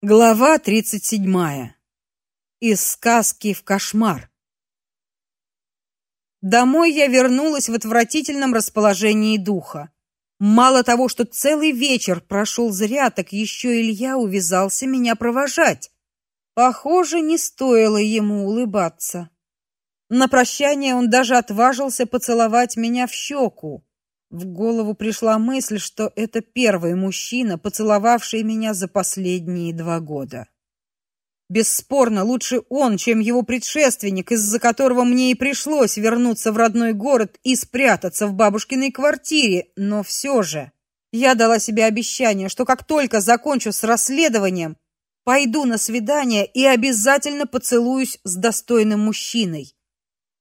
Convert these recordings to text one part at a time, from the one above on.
Глава 37. Из сказки в кошмар. Домой я вернулась в отвратительном расположении духа. Мало того, что целый вечер прошел зря, так еще Илья увязался меня провожать. Похоже, не стоило ему улыбаться. На прощание он даже отважился поцеловать меня в щеку. В голову пришла мысль, что это первый мужчина, поцеловавший меня за последние два года. Бесспорно, лучше он, чем его предшественник, из-за которого мне и пришлось вернуться в родной город и спрятаться в бабушкиной квартире, но все же я дала себе обещание, что как только закончу с расследованием, пойду на свидание и обязательно поцелуюсь с достойным мужчиной.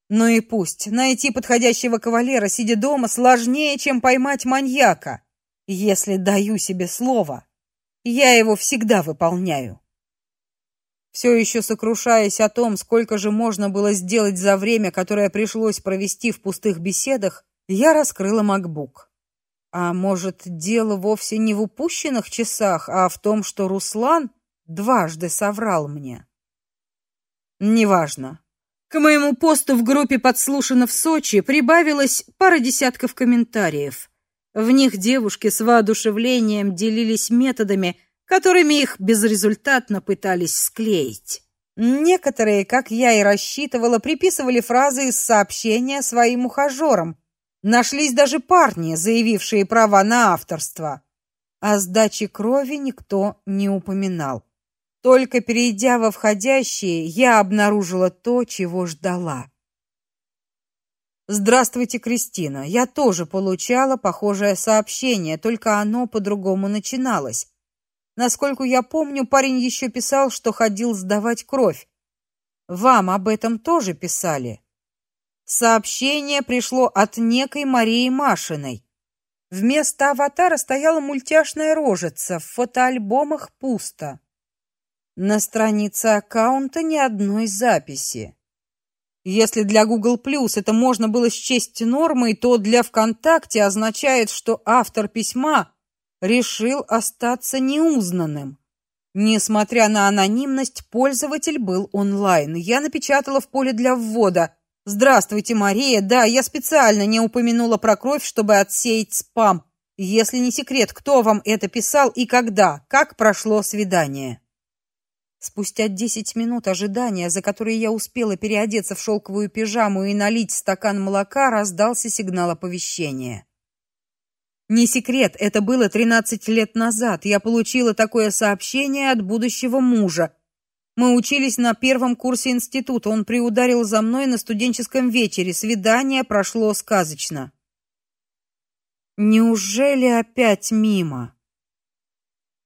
Ну и пусть. Найти подходящего кавалера, сидя дома, сложнее, чем поймать маньяка. Если даю себе слово, я его всегда выполняю. Все еще сокрушаясь о том, сколько же можно было сделать за время, которое пришлось провести в пустых беседах, я раскрыла MacBook. А может, дело вовсе не в упущенных часах, а в том, что Руслан дважды соврал мне. Неважно. К моему посту в группе подслушано в Сочи прибавилось пара десятков комментариев. В них девушки с воодушевлением делились методами, которыми их безрезультатно пытались склеить. Некоторые, как я и рассчитывала, приписывали фразы из сообщения своим ухажерам. Нашлись даже парни, заявившие права на авторство. О сдаче крови никто не упоминал. Только перейдя во входящие, я обнаружила то, чего ждала. Здравствуйте, Кристина. Я тоже получала похожее сообщение, только оно по-другому начиналось. Насколько я помню, парень еще писал, что ходил сдавать кровь. Вам об этом тоже писали. Сообщение пришло от некой Марии Машиной. Вместо аватара стояла мультяшная рожица, в фотоальбомах пусто. На странице аккаунта ни одной записи. Если для Google Plus это можно было счесть нормой, то для ВКонтакте означает, что автор письма решил остаться неузнанным. Несмотря на анонимность, пользователь был онлайн. Я напечатала в поле для ввода: "Здравствуйте, Мария. Да, я специально не упомянула про кровь, чтобы отсеять спам. Если не секрет, кто вам это писал и когда? Как прошло свидание?" Спустя десять минут ожидания, за которые я успела переодеться в шелковую пижаму и налить стакан молока, раздался сигнал оповещения. Не секрет, это было тринадцать лет назад. Я получила такое сообщение от будущего мужа. Мы учились на первом курсе института. Он приударил за мной на студенческом вечере. Свидание прошло сказочно. Неужели опять мимо?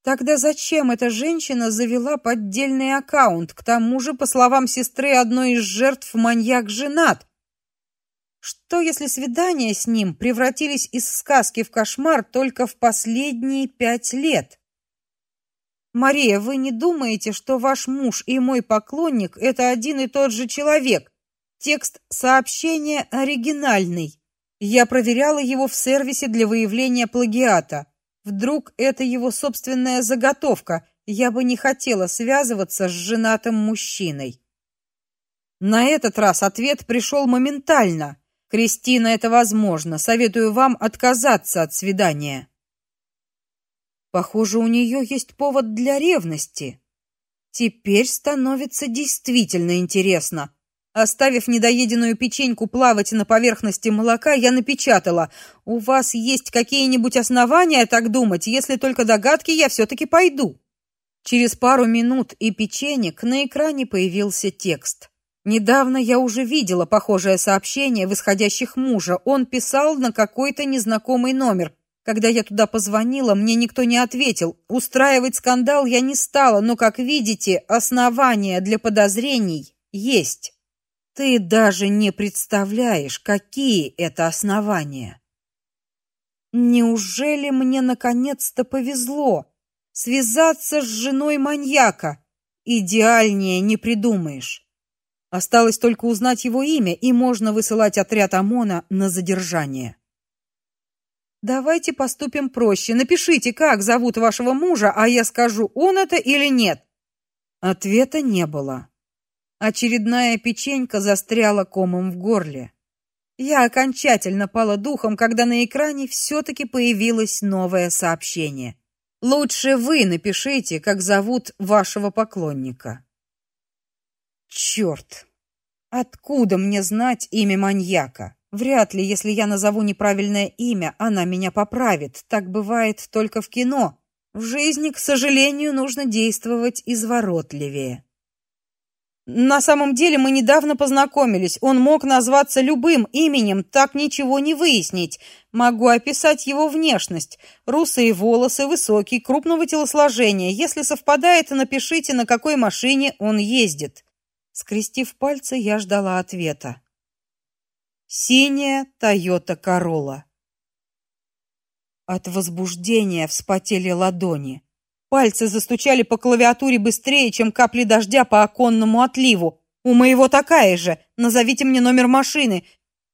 Тогда зачем эта женщина завела поддельный аккаунт? К тому же, по словам сестры одной из жертв, маньяк женат. Что если свидания с ним превратились из сказки в кошмар только в последние пять лет? Мария, вы не думаете, что ваш муж и мой поклонник это один и тот же человек? Текст сообщения оригинальный. Я проверяла его в сервисе для выявления плагиата. Вдруг это его собственная заготовка? Я бы не хотела связываться с женатым мужчиной. На этот раз ответ пришел моментально. Кристина, это возможно. Советую вам отказаться от свидания. Похоже, у нее есть повод для ревности. Теперь становится действительно интересно. Оставив недоеденную печеньку плавать на поверхности молока, я напечатала: "У вас есть какие-нибудь основания так думать? Если только догадки, я все таки пойду". Через пару минут и печенек на экране появился текст. Недавно я уже видела похожее сообщение в исходящих мужа. Он писал на какой-то незнакомый номер. Когда я туда позвонила, мне никто не ответил. Устраивать скандал я не стала, но, как видите, основания для подозрений есть. Ты даже не представляешь, какие это основания. Неужели мне наконец-то повезло связаться с женой маньяка? Идеальнее не придумаешь. Осталось только узнать его имя, и можно высылать отряд ОМОНа на задержание. Давайте поступим проще. Напишите, как зовут вашего мужа, а я скажу, он это или нет. Ответа не было. Очередная печенька застряла комом в горле. Я окончательно пала духом, когда на экране все таки появилось новое сообщение. Лучше вы напишите, как зовут вашего поклонника. Черт! Откуда мне знать имя маньяка? Вряд ли, если я назову неправильное имя, она меня поправит. Так бывает только в кино. В жизни, к сожалению, нужно действовать изворотливее. На самом деле мы недавно познакомились. Он мог назваться любым именем, так ничего не выяснить. Могу описать его внешность: русые волосы, высокий, крупного телосложения. Если совпадает, напишите, на какой машине он ездит. Скрестив пальцы, я ждала ответа. Синяя Toyota Corolla. От возбуждения вспотели ладони. Пальцы застучали по клавиатуре быстрее, чем капли дождя по оконному отливу. У моего такая же. Назовите мне номер машины.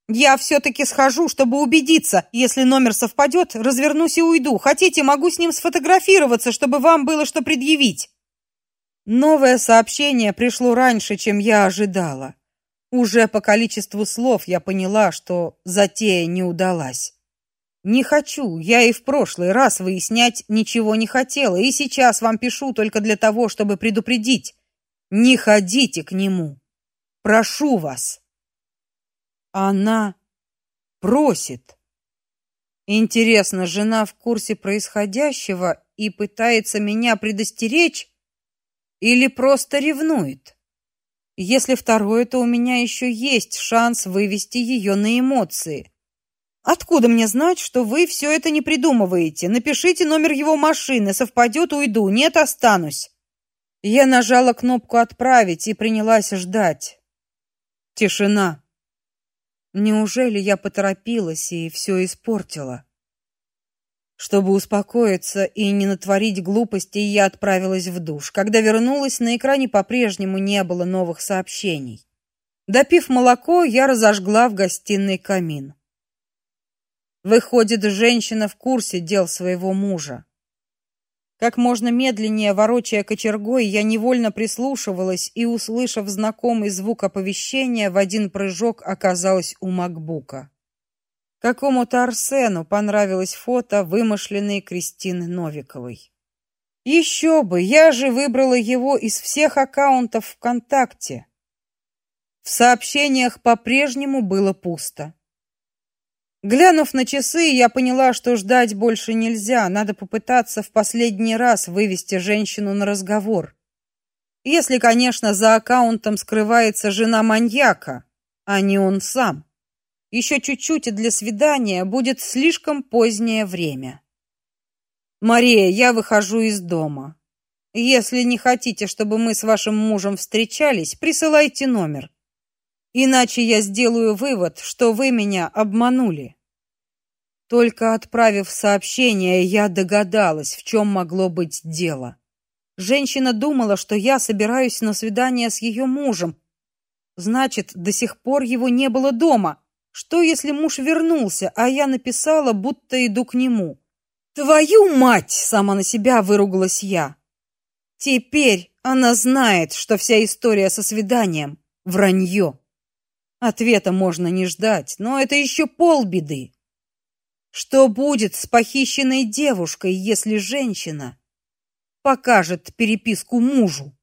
Я все таки схожу, чтобы убедиться. Если номер совпадет, развернусь и уйду. Хотите, могу с ним сфотографироваться, чтобы вам было что предъявить. Новое сообщение пришло раньше, чем я ожидала. Уже по количеству слов я поняла, что затея не удалась. Не хочу, я и в прошлый раз выяснять ничего не хотела, и сейчас вам пишу только для того, чтобы предупредить. Не ходите к нему. Прошу вас. Она просит. Интересно, жена в курсе происходящего и пытается меня предостеречь или просто ревнует? Если второе, то у меня еще есть шанс вывести ее на эмоции. Откуда мне знать, что вы все это не придумываете? Напишите номер его машины, совпадет, уйду, нет, останусь. Я нажала кнопку отправить и принялась ждать. Тишина. Неужели я поторопилась и все испортила? Чтобы успокоиться и не натворить глупостей, я отправилась в душ. Когда вернулась, на экране по-прежнему не было новых сообщений. Допив молоко, я разожгла в гостиной камин. Выходит, женщина в курсе дел своего мужа. Как можно медленнее ворочая кочергой, я невольно прислушивалась и, услышав знакомый звук оповещения, в один прыжок оказалась у макбука. Какому-то Арсену понравилось фото вымышленной Кристины Новиковой. Еще бы, я же выбрала его из всех аккаунтов ВКонтакте. В сообщениях по-прежнему было пусто. Глянув на часы, я поняла, что ждать больше нельзя, надо попытаться в последний раз вывести женщину на разговор. Если, конечно, за аккаунтом скрывается жена маньяка, а не он сам. Еще чуть-чуть и для свидания будет слишком позднее время. Мария, я выхожу из дома. Если не хотите, чтобы мы с вашим мужем встречались, присылайте номер. Иначе я сделаю вывод, что вы меня обманули. Только отправив сообщение, я догадалась, в чем могло быть дело. Женщина думала, что я собираюсь на свидание с ее мужем. Значит, до сих пор его не было дома. Что если муж вернулся, а я написала, будто иду к нему? Твою мать, сама на себя выругалась я. Теперь она знает, что вся история со свиданием вранье. Ответа можно не ждать, но это еще полбеды. Что будет с похищенной девушкой, если женщина покажет переписку мужу?